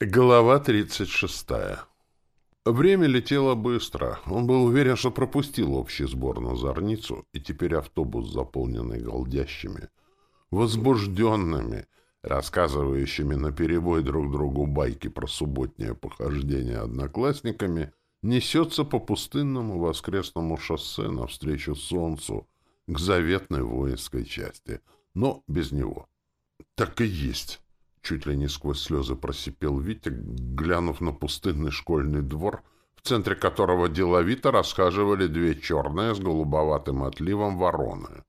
Глава 36. Время летело быстро. Он был уверен, что пропустил общий сбор на Зорницу, и теперь автобус, заполненный голдящими, возбужденными, рассказывающими наперебой друг другу байки про субботнее похождение одноклассниками, несется по пустынному воскресному шоссе навстречу солнцу к заветной воинской части, но без него. Так и есть. Чуть ли не сквозь слезы просипел Витя, глянув на пустынный школьный двор, в центре которого деловито расхаживали две черные с голубоватым отливом вороны.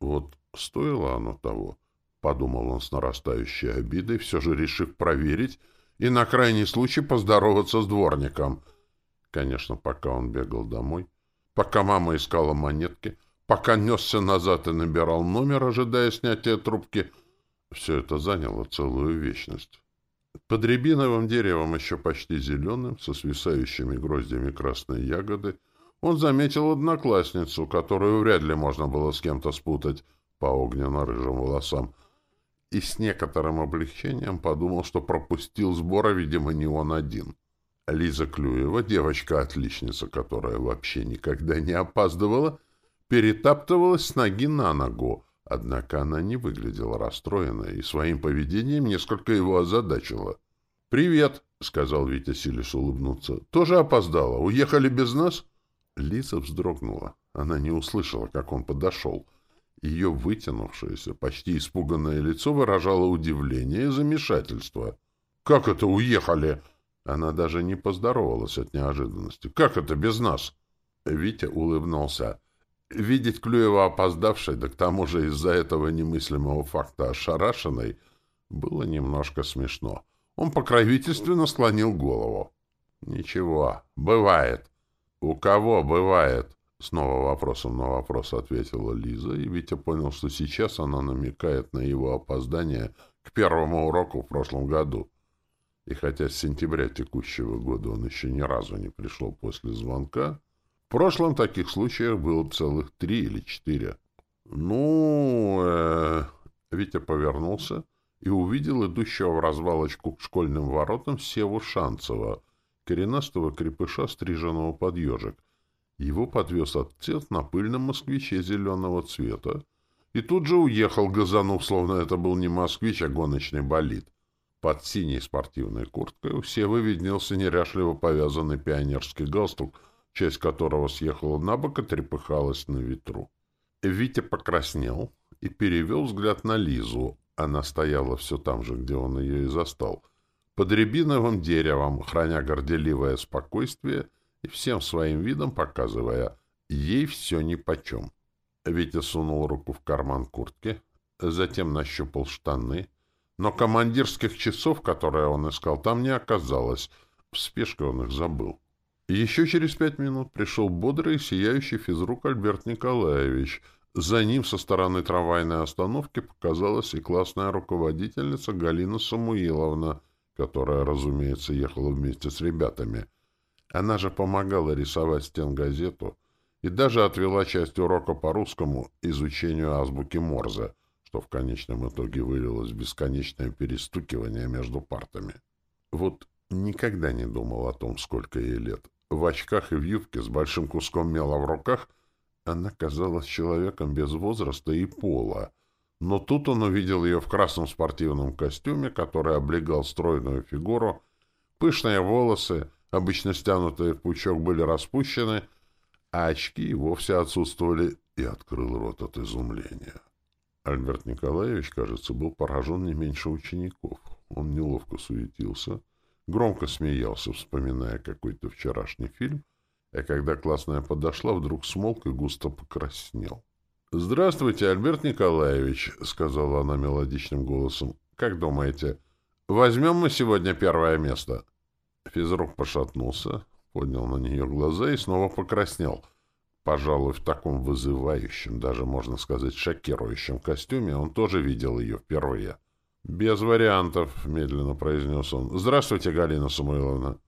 Вот стоило оно того, подумал он с нарастающей обидой, все же решив проверить и на крайний случай поздороваться с дворником. Конечно, пока он бегал домой, пока мама искала монетки, пока несся назад и набирал номер, ожидая снятия трубки — все это заняло целую вечность. Под рябиновым деревом, еще почти зеленым, со свисающими гроздями красной ягоды, он заметил одноклассницу, которую вряд ли можно было с кем-то спутать по огненно-рыжим волосам, и с некоторым облегчением подумал, что пропустил сбора, видимо, не он один. Лиза Клюева, девочка-отличница, которая вообще никогда не опаздывала, перетаптывалась с ноги на ногу, Однако она не выглядела расстроенной и своим поведением несколько его озадачила. «Привет», — сказал Витя, силясь улыбнуться. «Тоже опоздала? Уехали без нас?» Лиза вздрогнула. Она не услышала, как он подошел. Ее вытянувшееся, почти испуганное лицо выражало удивление и замешательство. «Как это уехали?» Она даже не поздоровалась от неожиданности. «Как это без нас?» Витя улыбнулся. Видеть Клюева опоздавшей, да к тому же из-за этого немыслимого факта ошарашенной, было немножко смешно. Он покровительственно склонил голову. «Ничего, бывает». «У кого бывает?» Снова вопросом на вопрос ответила Лиза, и Витя понял, что сейчас она намекает на его опоздание к первому уроку в прошлом году. И хотя с сентября текущего года он еще ни разу не пришел после звонка, прошлом таких случаев было целых три или четыре. Ну, э, Витя повернулся и увидел идущего в развалочку к школьным воротам Севу Шанцева, коренастого крепыша, стриженного под ежик. Его подвез отец на пыльном москвиче зеленого цвета и тут же уехал, газанув, словно это был не москвич, а гоночный болид. Под синей спортивной курткой у Севы виднелся неряшливо повязанный пионерский галстук — часть которого съехала на бок и трепыхалась на ветру. Витя покраснел и перевел взгляд на Лизу. Она стояла все там же, где он ее и застал. Под рябиновым деревом, храня горделивое спокойствие и всем своим видом показывая, ей все нипочем. Витя сунул руку в карман куртки, затем нащупал штаны, но командирских часов, которые он искал, там не оказалось. В спешке он их забыл. Еще через пять минут пришел бодрый и сияющий физрук Альберт Николаевич. За ним со стороны трамвайной остановки показалась и классная руководительница Галина Самуиловна, которая, разумеется, ехала вместе с ребятами. Она же помогала рисовать стенгазету и даже отвела часть урока по русскому изучению азбуки Морзе, что в конечном итоге вылилось в бесконечное перестукивание между партами. Вот никогда не думал о том, сколько ей лет. В очках и в юбке с большим куском мела в руках она казалась человеком без возраста и пола. Но тут он увидел ее в красном спортивном костюме, который облегал стройную фигуру. Пышные волосы, обычно стянутые в пучок, были распущены, а очки и вовсе отсутствовали, и открыл рот от изумления. Альберт Николаевич, кажется, был поражен не меньше учеников. Он неловко суетился — громко смеялся, вспоминая какой-то вчерашний фильм, а когда классная подошла, вдруг смолк и густо покраснел. «Здравствуйте, Альберт Николаевич», — сказала она мелодичным голосом. «Как думаете, возьмем мы сегодня первое место?» Физрук пошатнулся, поднял на нее глаза и снова покраснел. Пожалуй, в таком вызывающем, даже, можно сказать, шокирующем костюме он тоже видел ее впервые. «Без вариантов», — медленно произнес он. «Здравствуйте, Галина Самойловна».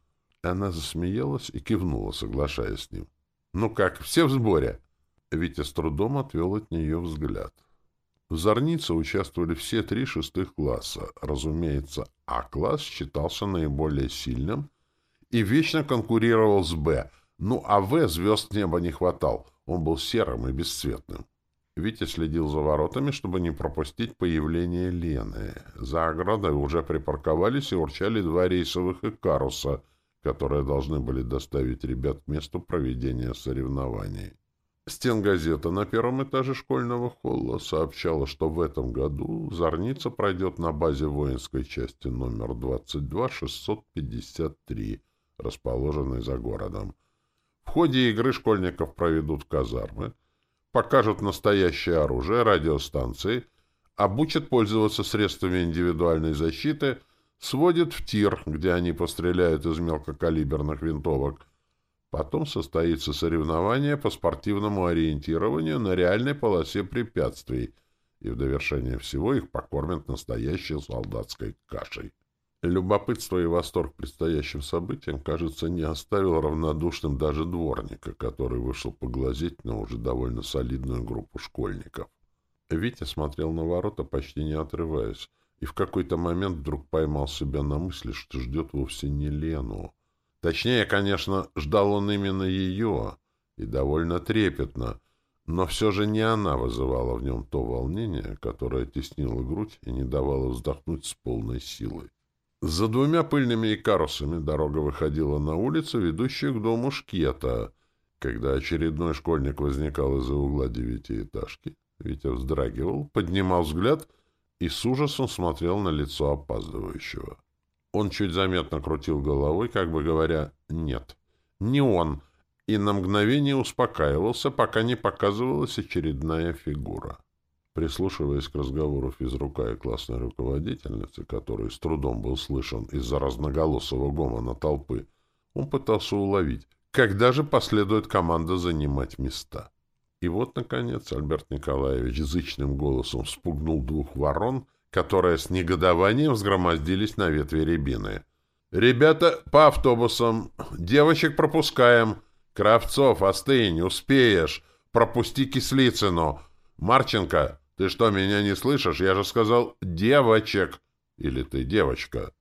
Она засмеялась и кивнула, соглашаясь с ним. «Ну как, все в сборе?» Витя с трудом отвел от нее взгляд. В зорнице участвовали все три шестых класса. Разумеется, А-класс считался наиболее сильным и вечно конкурировал с Б, ну а В звезд неба не хватал, он был серым и бесцветным. Витя следил за воротами, чтобы не пропустить появление Лены. За оградой уже припарковались и урчали два рейсовых Икаруса, которые должны были доставить ребят к месту проведения соревнований. Стенгазета на первом этаже школьного холла сообщала, что в этом году Зорница пройдет на базе воинской части номер 22-653, расположенной за городом. В ходе игры школьников проведут казармы, покажут настоящее оружие, радиостанции, обучат пользоваться средствами индивидуальной защиты, сводят в тир, где они постреляют из мелкокалиберных винтовок. Потом состоится соревнование по спортивному ориентированию на реальной полосе препятствий, и в довершение всего их покормят настоящей солдатской кашей. Любопытство и восторг предстоящим событиям, кажется, не оставил равнодушным даже дворника, который вышел поглазеть на уже довольно солидную группу школьников. Витя смотрел на ворота, почти не отрываясь, и в какой-то момент вдруг поймал себя на мысли, что ждет вовсе не Лену. Точнее, конечно, ждал он именно ее, и довольно трепетно, но все же не она вызывала в нем то волнение, которое теснило грудь и не давало вздохнуть с полной силой. За двумя пыльными икарусами дорога выходила на улицу, ведущую к дому Шкета. Когда очередной школьник возникал из-за угла девятиэтажки, Витя вздрагивал, поднимал взгляд и с ужасом смотрел на лицо опаздывающего. Он чуть заметно крутил головой, как бы говоря «нет, не он», и на мгновение успокаивался, пока не показывалась очередная фигура. Прислушиваясь к разговору физрука и классной руководительницы, который с трудом был слышен из-за разноголосого гомона толпы, он пытался уловить, когда же последует команда занимать места. И вот, наконец, Альберт Николаевич зычным голосом спугнул двух ворон, которые с негодованием взгромоздились на ветви рябины. «Ребята, по автобусам! Девочек пропускаем! Кравцов, остынь, успеешь! Пропусти Кислицыну! Марченко, ты что, меня не слышишь? Я же сказал «девочек». Или ты девочка?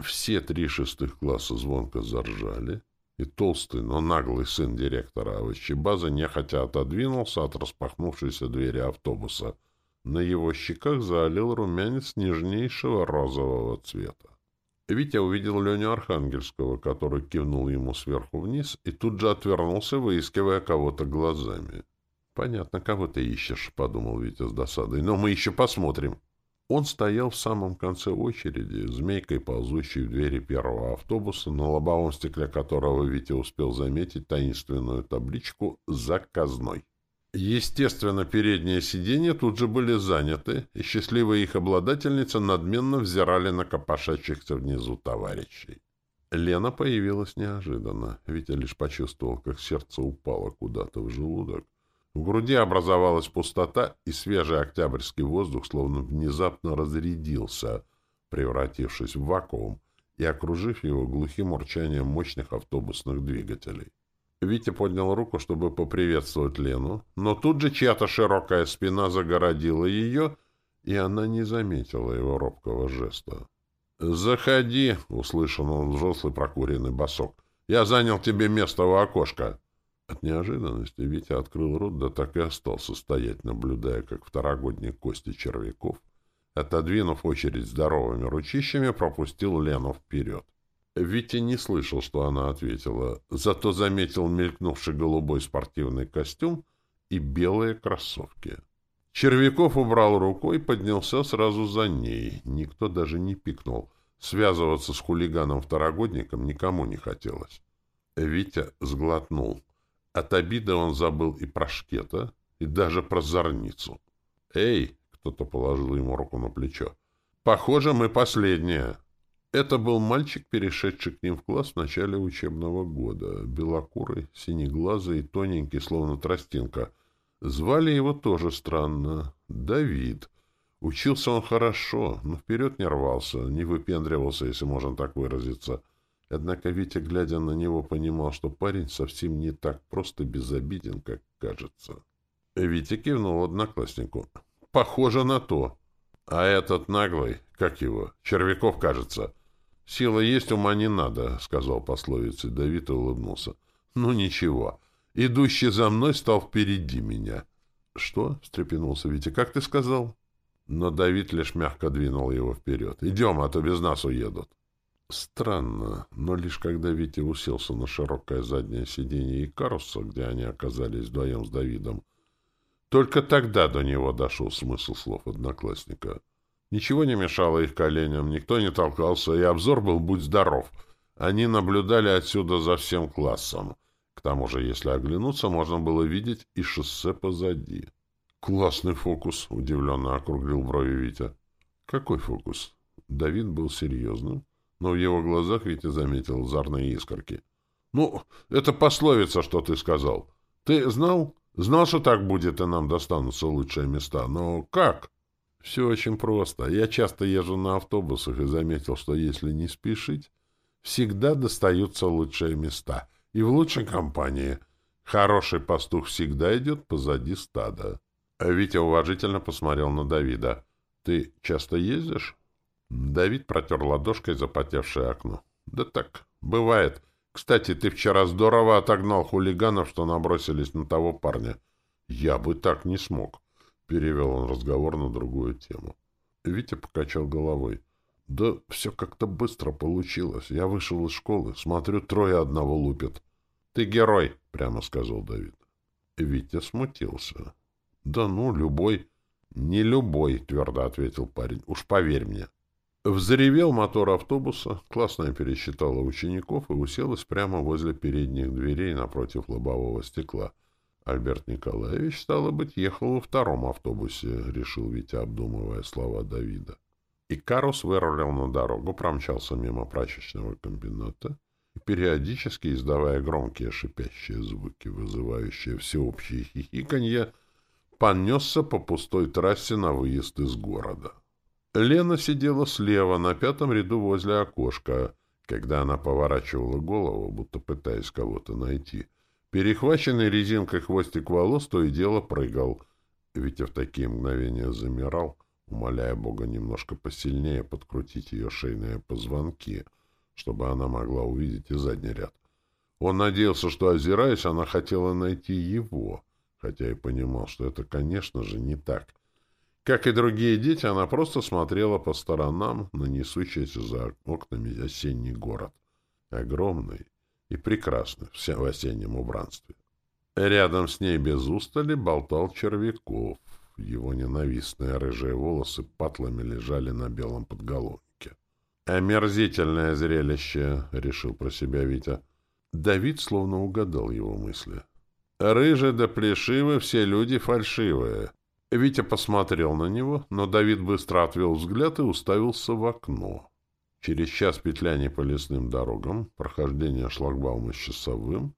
Все три шестых класса звонко заржали, и толстый, но наглый сын директора овощебазы нехотя отодвинулся от распахнувшейся двери автобуса. На его щеках залил румянец нежнейшего розового цвета. Витя увидел Леню Архангельского, который кивнул ему сверху вниз и тут же отвернулся, выискивая кого-то глазами. «Понятно, кого ты ищешь», — подумал Витя с досадой. «Но мы еще посмотрим». Он стоял в самом конце очереди, змейкой ползущей в двери первого автобуса, на лобовом стекле которого Витя успел заметить таинственную табличку «Заказной». Естественно, передние сиденья тут же были заняты, и счастливые их обладательницы надменно взирали на копошащихся внизу товарищей. Лена появилась неожиданно. Витя лишь почувствовал, как сердце упало куда-то в желудок. В груди образовалась пустота, и свежий октябрьский воздух словно внезапно разрядился, превратившись в вакуум и окружив его глухим урчанием мощных автобусных двигателей. Витя поднял руку, чтобы поприветствовать Лену, но тут же чья-то широкая спина загородила ее, и она не заметила его робкого жеста. «Заходи», — услышал он взрослый прокуренный босок. «Я занял тебе место у окошка». От неожиданности Витя открыл рот, да так и остался стоять, наблюдая, как второгодник Кости Червяков, отодвинув очередь здоровыми ручищами, пропустил Лену вперед. Витя не слышал, что она ответила, зато заметил мелькнувший голубой спортивный костюм и белые кроссовки. Червяков убрал руку и поднялся сразу за ней. Никто даже не пикнул. Связываться с хулиганом-второгодником никому не хотелось. Витя сглотнул. От обиды он забыл и про шкета, и даже про зорницу. «Эй!» — кто-то положил ему руку на плечо. «Похоже, мы последние». Это был мальчик, перешедший к ним в класс в начале учебного года. Белокурый, синеглазый и тоненький, словно тростинка. Звали его тоже странно — Давид. Учился он хорошо, но вперед не рвался, не выпендривался, если можно так выразиться. Однако Витя, глядя на него, понимал, что парень совсем не так просто безобиден, как кажется. Витя кивнул однокласснику. «Похоже на то». А этот наглый, как его, Червяков, кажется. Сила есть, ума не надо, — сказал пословицей Давид и улыбнулся. Ну, ничего. Идущий за мной стал впереди меня. — Что? — встрепенулся Витя. — Как ты сказал? Но Давид лишь мягко двинул его вперед. — Идем, а то без нас уедут. Странно, но лишь когда Витя уселся на широкое заднее сиденье Икаруса, где они оказались вдвоем с Давидом, только тогда до него дошел смысл слов одноклассника. Ничего не мешало их коленям, никто не толкался, и обзор был «будь здоров». Они наблюдали отсюда за всем классом. К тому же, если оглянуться, можно было видеть и шоссе позади. «Классный фокус», — удивленно округлил брови Витя. «Какой фокус?» Давид был серьезным, но в его глазах Витя заметил зарные искорки. «Ну, это пословица, что ты сказал. Ты знал? Знал, что так будет, и нам достанутся лучшие места. Но как?» «Все очень просто. Я часто езжу на автобусах и заметил, что если не спешить, всегда достаются лучшие места. И в лучшей компании. Хороший пастух всегда идет позади стада». А Витя уважительно посмотрел на Давида. «Ты часто ездишь?» Давид протер ладошкой запотевшее окно. «Да так, бывает. Кстати, ты вчера здорово отогнал хулиганов, что набросились на того парня. Я бы так не смог». Перевел он разговор на другую тему. Витя покачал головой. «Да все как-то быстро получилось. Я вышел из школы, смотрю, трое одного лупят». «Ты герой», — прямо сказал Давид. Витя смутился. «Да ну, любой». «Не любой», — твердо ответил парень. «Уж поверь мне». Взревел мотор автобуса, классная пересчитала учеников и уселась прямо возле передних дверей напротив лобового стекла. Альберт Николаевич, стало быть, ехал во втором автобусе, решил Витя, обдумывая слова Давида. И Карус вырулил на дорогу, промчался мимо прачечного комбината периодически издавая громкие шипящие звуки, вызывающие всеобщее хихиканье, понесся по пустой трассе на выезд из города. Лена сидела слева, на пятом ряду возле окошка, когда она поворачивала голову, будто пытаясь кого-то найти — Перехваченный резинкой хвостик волос то и дело прыгал. Витя в такие мгновения замирал, умоляя Бога немножко посильнее подкрутить ее шейные позвонки, чтобы она могла увидеть и задний ряд. Он надеялся, что, озираясь, она хотела найти его, хотя и понимал, что это, конечно же, не так. Как и другие дети, она просто смотрела по сторонам на несущийся за окнами осенний город. Огромный, и прекрасны в осеннем убранстве. Рядом с ней без устали болтал Червяков. Его ненавистные рыжие волосы патлами лежали на белом подголовнике. «Омерзительное зрелище!» — решил про себя Витя. Давид словно угадал его мысли. «Рыжие да плешивы, все люди фальшивые». Витя посмотрел на него, но Давид быстро отвел взгляд и уставился в окно. Через час петляния по лесным дорогам, прохождения шлагбаума с часовым,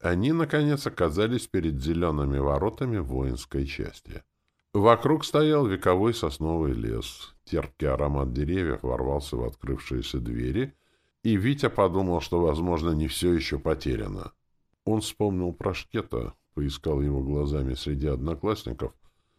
они, наконец, оказались перед зелеными воротами воинской части. Вокруг стоял вековой сосновый лес. Терпкий аромат деревьев ворвался в открывшиеся двери, и Витя подумал, что, возможно, не все еще потеряно. Он вспомнил про Шкета, поискал его глазами среди одноклассников,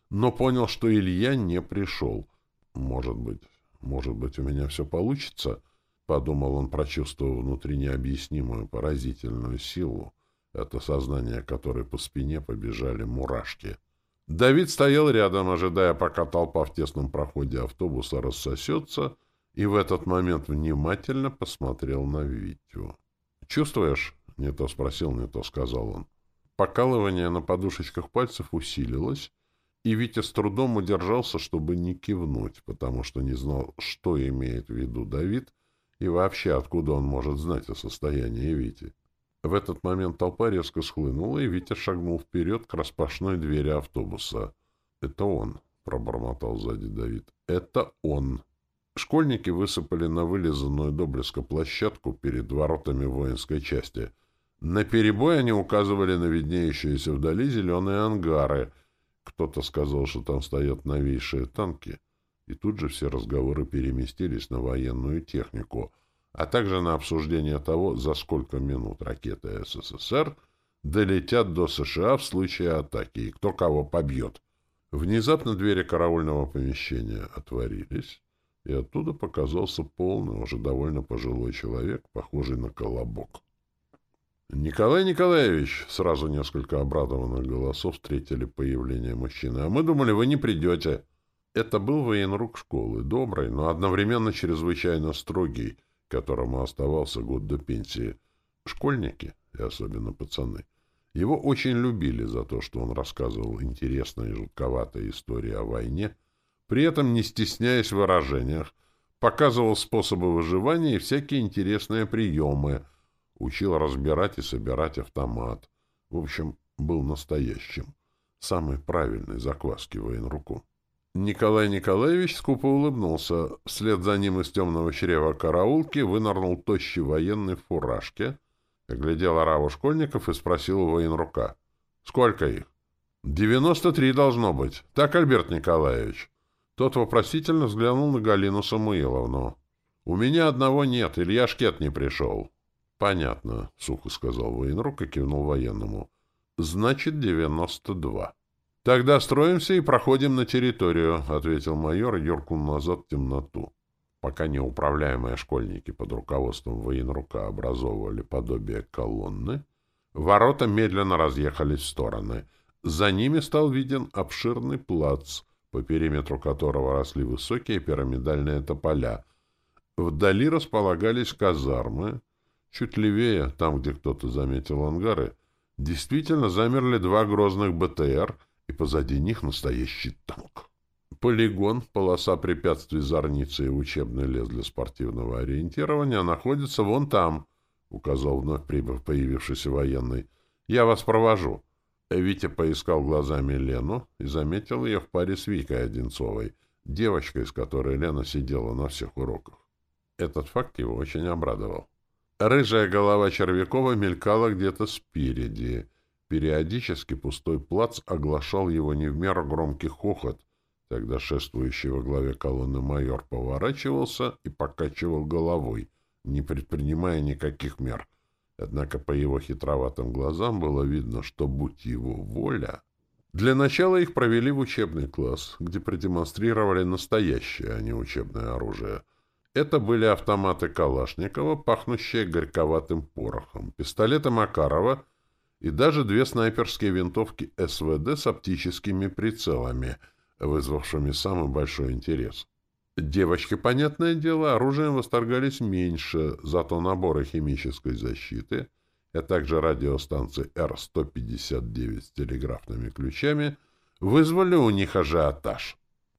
но понял, что Илья не пришел. Может быть, может быть, у меня все получится? Подумал он, прочувствовав внутри необъяснимую поразительную силу, от осознания которой по спине побежали мурашки. Давид стоял рядом, ожидая, пока толпа в тесном проходе автобуса рассосется, и в этот момент внимательно посмотрел на Витю. «Чувствуешь?» — не то спросил, не то сказал он. Покалывание на подушечках пальцев усилилось, и Витя с трудом удержался, чтобы не кивнуть, потому что не знал, что имеет в виду Давид и вообще откуда он может знать о состоянии Вити. В этот момент толпа резко схлынула, и Витя шагнул вперед к распашной двери автобуса. «Это он», — пробормотал сзади Давид. «Это он». Школьники высыпали на вылизанную до блеска площадку перед воротами воинской части. На перебой они указывали на виднеющиеся вдали зеленые ангары — кто-то сказал, что там стоят новейшие танки, и тут же все разговоры переместились на военную технику, а также на обсуждение того, за сколько минут ракеты СССР долетят до США в случае атаки и кто кого побьет. Внезапно двери караульного помещения отворились, и оттуда показался полный, уже довольно пожилой человек, похожий на колобок. «Николай Николаевич!» — сразу несколько обрадованных голосов встретили появление мужчины. «А мы думали, вы не придете!» Это был военрук школы, добрый, но одновременно чрезвычайно строгий, которому оставался год до пенсии. Школьники, и особенно пацаны, его очень любили за то, что он рассказывал интересные и жутковатые истории о войне, при этом не стесняясь в выражениях, показывал способы выживания и всякие интересные приемы — Учил разбирать и собирать автомат. В общем, был настоящим. Самый правильный закваски военруку. Николай Николаевич скупо улыбнулся. Вслед за ним из темного чрева караулки вынырнул тощий военный в фуражке, оглядел ораву школьников и спросил у военрука. «Сколько их?» «Девяносто три должно быть. Так, Альберт Николаевич?» Тот вопросительно взглянул на Галину Самуиловну. «У меня одного нет, Илья Шкет не пришел». Понятно, сухо сказал военрук и кивнул военному. Значит, девяносто два. Тогда строимся и проходим на территорию, ответил майор и юркнул назад в темноту. Пока неуправляемые школьники под руководством военрука образовывали подобие колонны, ворота медленно разъехались в стороны. За ними стал виден обширный плац, по периметру которого росли высокие пирамидальные тополя. Вдали располагались казармы, Чуть левее, там, где кто-то заметил ангары, действительно замерли два грозных БТР, и позади них настоящий танк. Полигон, полоса препятствий зорницы и учебный лес для спортивного ориентирования находится вон там, — указал вновь прибыв появившийся военный. — Я вас провожу. Витя поискал глазами Лену и заметил ее в паре с Викой Одинцовой, девочкой, с которой Лена сидела на всех уроках. Этот факт его очень обрадовал. Рыжая голова Червякова мелькала где-то спереди. Периодически пустой плац оглашал его не в меру громкий хохот. Тогда шествующий во главе колонны майор поворачивался и покачивал головой, не предпринимая никаких мер. Однако по его хитроватым глазам было видно, что, будь его воля... Для начала их провели в учебный класс, где продемонстрировали настоящее, а не учебное оружие — это были автоматы Калашникова, пахнущие горьковатым порохом, пистолеты Макарова и даже две снайперские винтовки СВД с оптическими прицелами, вызвавшими самый большой интерес. Девочки, понятное дело, оружием восторгались меньше, зато наборы химической защиты, а также радиостанции Р-159 с телеграфными ключами вызвали у них ажиотаж.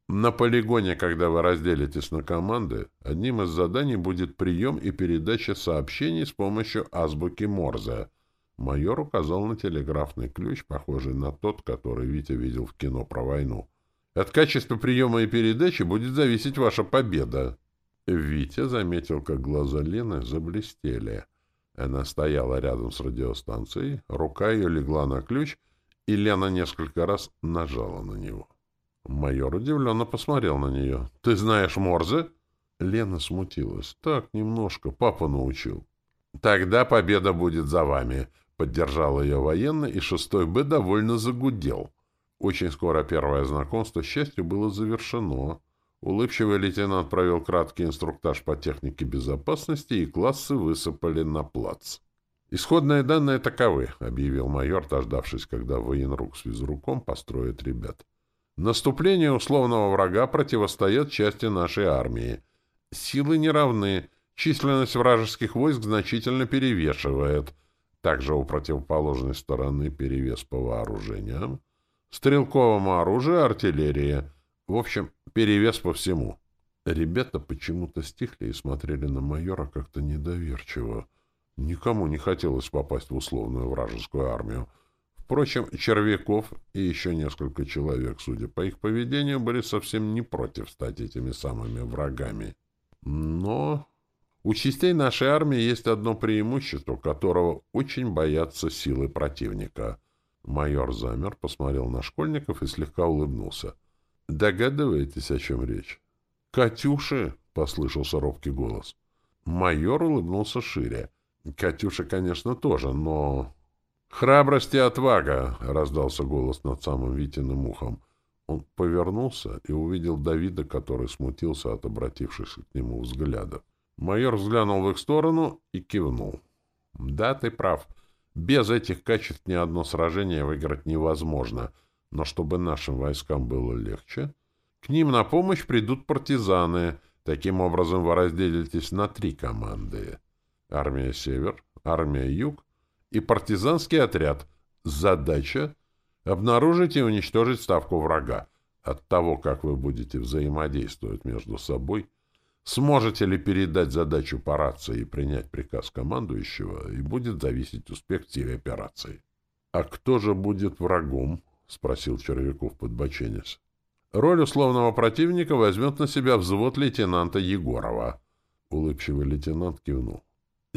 На полигоне, когда вы разделитесь на команды, одним из заданий будет прием и передача сообщений с помощью азбуки Морзе. Майор указал на телеграфный ключ, похожий на тот, который Витя видел в кино про войну. От качества приема и передачи будет зависеть ваша победа. Витя заметил, как глаза Лены заблестели. Она стояла рядом с радиостанцией, рука ее легла на ключ, и Лена несколько раз нажала на него. Майор удивленно посмотрел на нее. — Ты знаешь Морзе? Лена смутилась. — Так, немножко. Папа научил. — Тогда победа будет за вами, — поддержал ее военный, и шестой Б довольно загудел. Очень скоро первое знакомство, счастью, было завершено. Улыбчивый лейтенант провел краткий инструктаж по технике безопасности, и классы высыпали на плац. «Исходные данные таковы», — объявил майор, дождавшись, когда военрук с физруком построит ребят. Наступлению условного врага противостоят части нашей армии. Силы не равны, численность вражеских войск значительно перевешивает. Также у противоположной стороны перевес по вооружениям, стрелковому оружию, артиллерии. В общем, перевес по всему. Ребята почему-то стихли и смотрели на майора как-то недоверчиво. Никому не хотелось попасть в условную вражескую армию. Впрочем, Червяков и еще несколько человек, судя по их поведению, были совсем не против стать этими самыми врагами. Но у частей нашей армии есть одно преимущество, которого очень боятся силы противника. Майор замер, посмотрел на школьников и слегка улыбнулся. «Догадываетесь, о чем речь?» «Катюши!» — послышался робкий голос. Майор улыбнулся шире. «Катюша, конечно, тоже, но...» «Храбрость и отвага!» — раздался голос над самым Витиным ухом. Он повернулся и увидел Давида, который смутился от обратившихся к нему взглядов. Майор взглянул в их сторону и кивнул. «Да, ты прав. Без этих качеств ни одно сражение выиграть невозможно. Но чтобы нашим войскам было легче, к ним на помощь придут партизаны. Таким образом, вы разделитесь на три команды. Армия «Север», армия «Юг» и партизанский отряд. Задача — обнаружить и уничтожить ставку врага. От того, как вы будете взаимодействовать между собой, сможете ли передать задачу по рации и принять приказ командующего, и будет зависеть успех всей операции. — А кто же будет врагом? — спросил Червяков, подбоченясь. Роль условного противника возьмет на себя взвод лейтенанта Егорова. Улыбчивый лейтенант кивнул.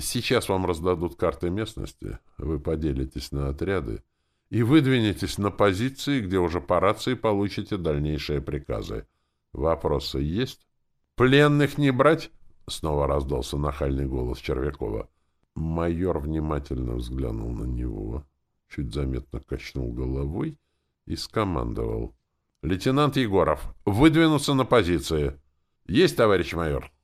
Сейчас вам раздадут карты местности, вы поделитесь на отряды и выдвинетесь на позиции, где уже по рации получите дальнейшие приказы. Вопросы есть? Пленных не брать? Снова раздался нахальный голос Червякова. Майор внимательно взглянул на него, чуть заметно качнул головой и скомандовал — Лейтенант Егоров, выдвинуться на позиции. Есть, товарищ майор.